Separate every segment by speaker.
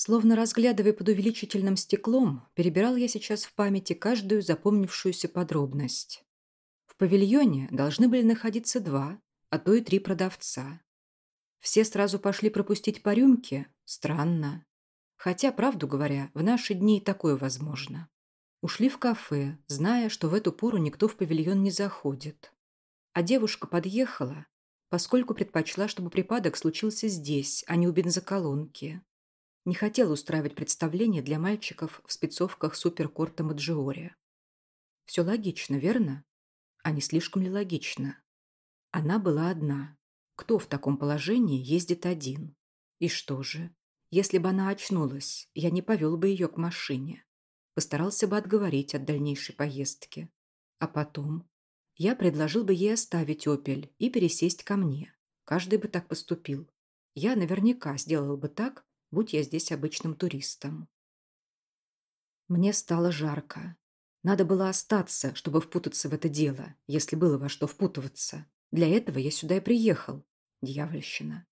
Speaker 1: Словно разглядывая под увеличительным стеклом, перебирал я сейчас в памяти каждую запомнившуюся подробность. В павильоне должны были находиться два, а то и три продавца. Все сразу пошли пропустить по рюмке? Странно. Хотя, правду говоря, в наши дни и такое возможно. Ушли в кафе, зная, что в эту пору никто в павильон не заходит. А девушка подъехала, поскольку предпочла, чтобы припадок случился здесь, а не у бензоколонки. Не хотела устраивать представление для мальчиков в спецовках суперкорта Маджиоре. Все логично, верно? А не слишком ли логично? Она была одна. Кто в таком положении ездит один? И что же? Если бы она очнулась, я не повел бы ее к машине. Постарался бы отговорить от дальнейшей поездки. А потом я предложил бы ей оставить «Опель» и пересесть ко мне. Каждый бы так поступил. Я наверняка сделал бы так, будь я здесь обычным туристом. Мне стало жарко. Надо было остаться, чтобы впутаться в это дело, если было во что впутываться. Для этого я сюда и приехал. Дьявольщина.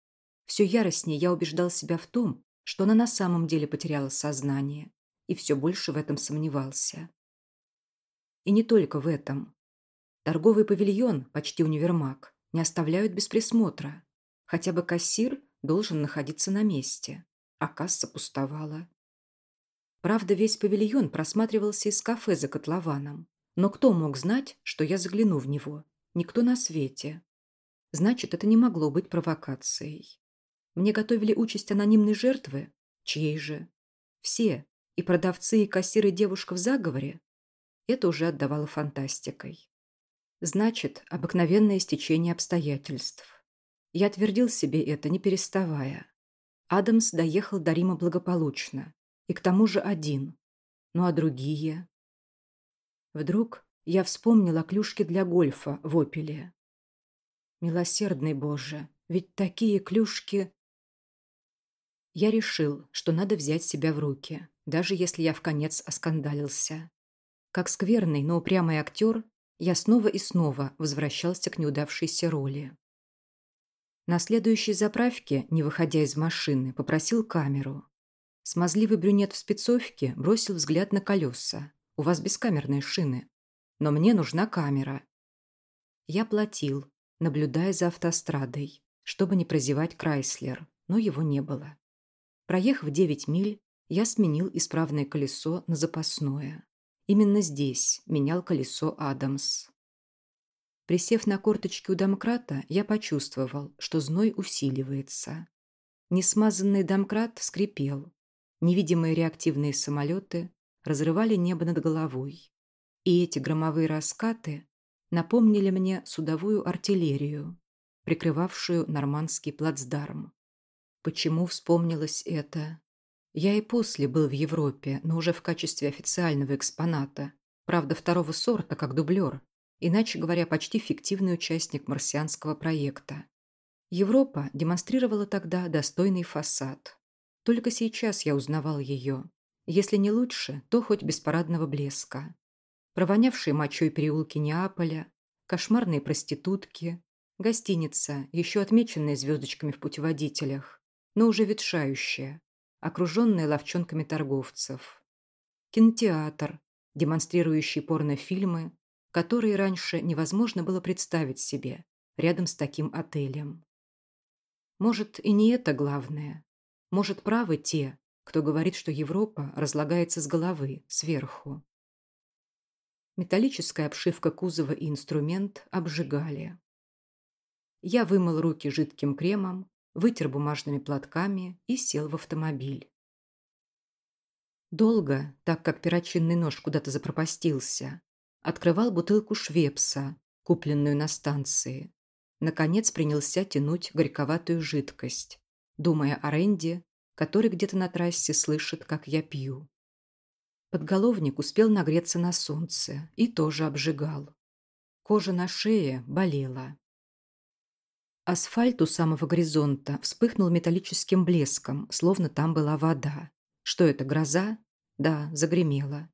Speaker 1: Все яростнее я убеждал себя в том, что она на самом деле потеряла сознание, и все больше в этом сомневался. И не только в этом. Торговый павильон, почти универмаг, не оставляют без присмотра. Хотя бы кассир должен находиться на месте, а касса пустовала. Правда, весь павильон просматривался из кафе за котлованом, но кто мог знать, что я загляну в него? Никто на свете. Значит, это не могло быть провокацией. Мне готовили участь анонимной жертвы? Чьей же? Все. И продавцы, и кассиры, и девушка в заговоре? Это уже отдавало фантастикой. Значит, обыкновенное стечение обстоятельств. Я твердил себе это, не переставая. Адамс доехал до Рима благополучно. И к тому же один. Ну а другие? Вдруг я вспомнила клюшки для гольфа в Опеле. Милосердный Боже, ведь такие клюшки... Я решил, что надо взять себя в руки, даже если я в конец оскандалился. Как скверный, но упрямый актер, я снова и снова возвращался к неудавшейся роли. На следующей заправке, не выходя из машины, попросил камеру. Смазливый брюнет в спецовке бросил взгляд на колеса. «У вас бескамерные шины. Но мне нужна камера». Я платил, наблюдая за автострадой, чтобы не прозевать Крайслер, но его не было. Проехав 9 миль, я сменил исправное колесо на запасное. Именно здесь менял колесо Адамс. Присев на корточки у домкрата, я почувствовал, что зной усиливается. Несмазанный домкрат скрипел. Невидимые реактивные самолеты разрывали небо над головой. И эти громовые раскаты напомнили мне судовую артиллерию, прикрывавшую нормандский плацдарм. Почему вспомнилось это? Я и после был в Европе, но уже в качестве официального экспоната. Правда, второго сорта, как дублер. Иначе говоря, почти фиктивный участник марсианского проекта. Европа демонстрировала тогда достойный фасад. Только сейчас я узнавал ее. Если не лучше, то хоть без парадного блеска. Провонявшие мочой переулки Неаполя, кошмарные проститутки, гостиница, еще отмеченная звездочками в путеводителях, но уже ветшающая, окруженная ловчонками торговцев. Кинотеатр, демонстрирующий порнофильмы, которые раньше невозможно было представить себе рядом с таким отелем. Может, и не это главное. Может, правы те, кто говорит, что Европа разлагается с головы, сверху. Металлическая обшивка кузова и инструмент обжигали. Я вымыл руки жидким кремом, вытер бумажными платками и сел в автомобиль. Долго, так как перочинный нож куда-то запропастился, открывал бутылку швепса, купленную на станции. Наконец принялся тянуть горьковатую жидкость, думая о Рэнди, который где-то на трассе слышит, как я пью. Подголовник успел нагреться на солнце и тоже обжигал. Кожа на шее болела. Асфальт у самого горизонта вспыхнул металлическим блеском, словно там была вода. Что это, гроза? Да, загремела.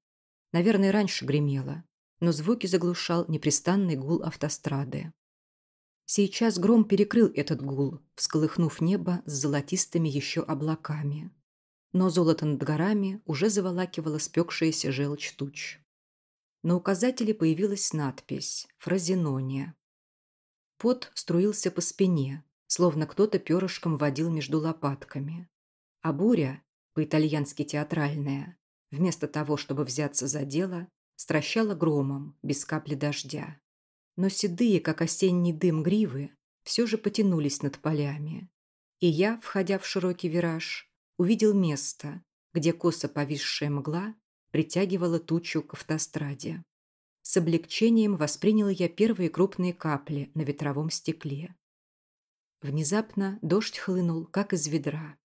Speaker 1: Наверное, раньше гремела, но звуки заглушал непрестанный гул автострады. Сейчас гром перекрыл этот гул, всколыхнув небо с золотистыми еще облаками. но золото над горами уже заволакивало спекшаяся желчь туч. На указателе появилась надпись «Фразинония». Пот струился по спине, словно кто-то перышком водил между лопатками. А буря, по-итальянски театральная, вместо того, чтобы взяться за дело, стращала громом, без капли дождя. Но седые, как осенний дым гривы, все же потянулись над полями. И я, входя в широкий вираж, увидел место, где косо повисшая мгла притягивала тучу к автостраде. С облегчением воспринял я первые крупные капли на ветровом стекле. Внезапно дождь хлынул, как из ведра.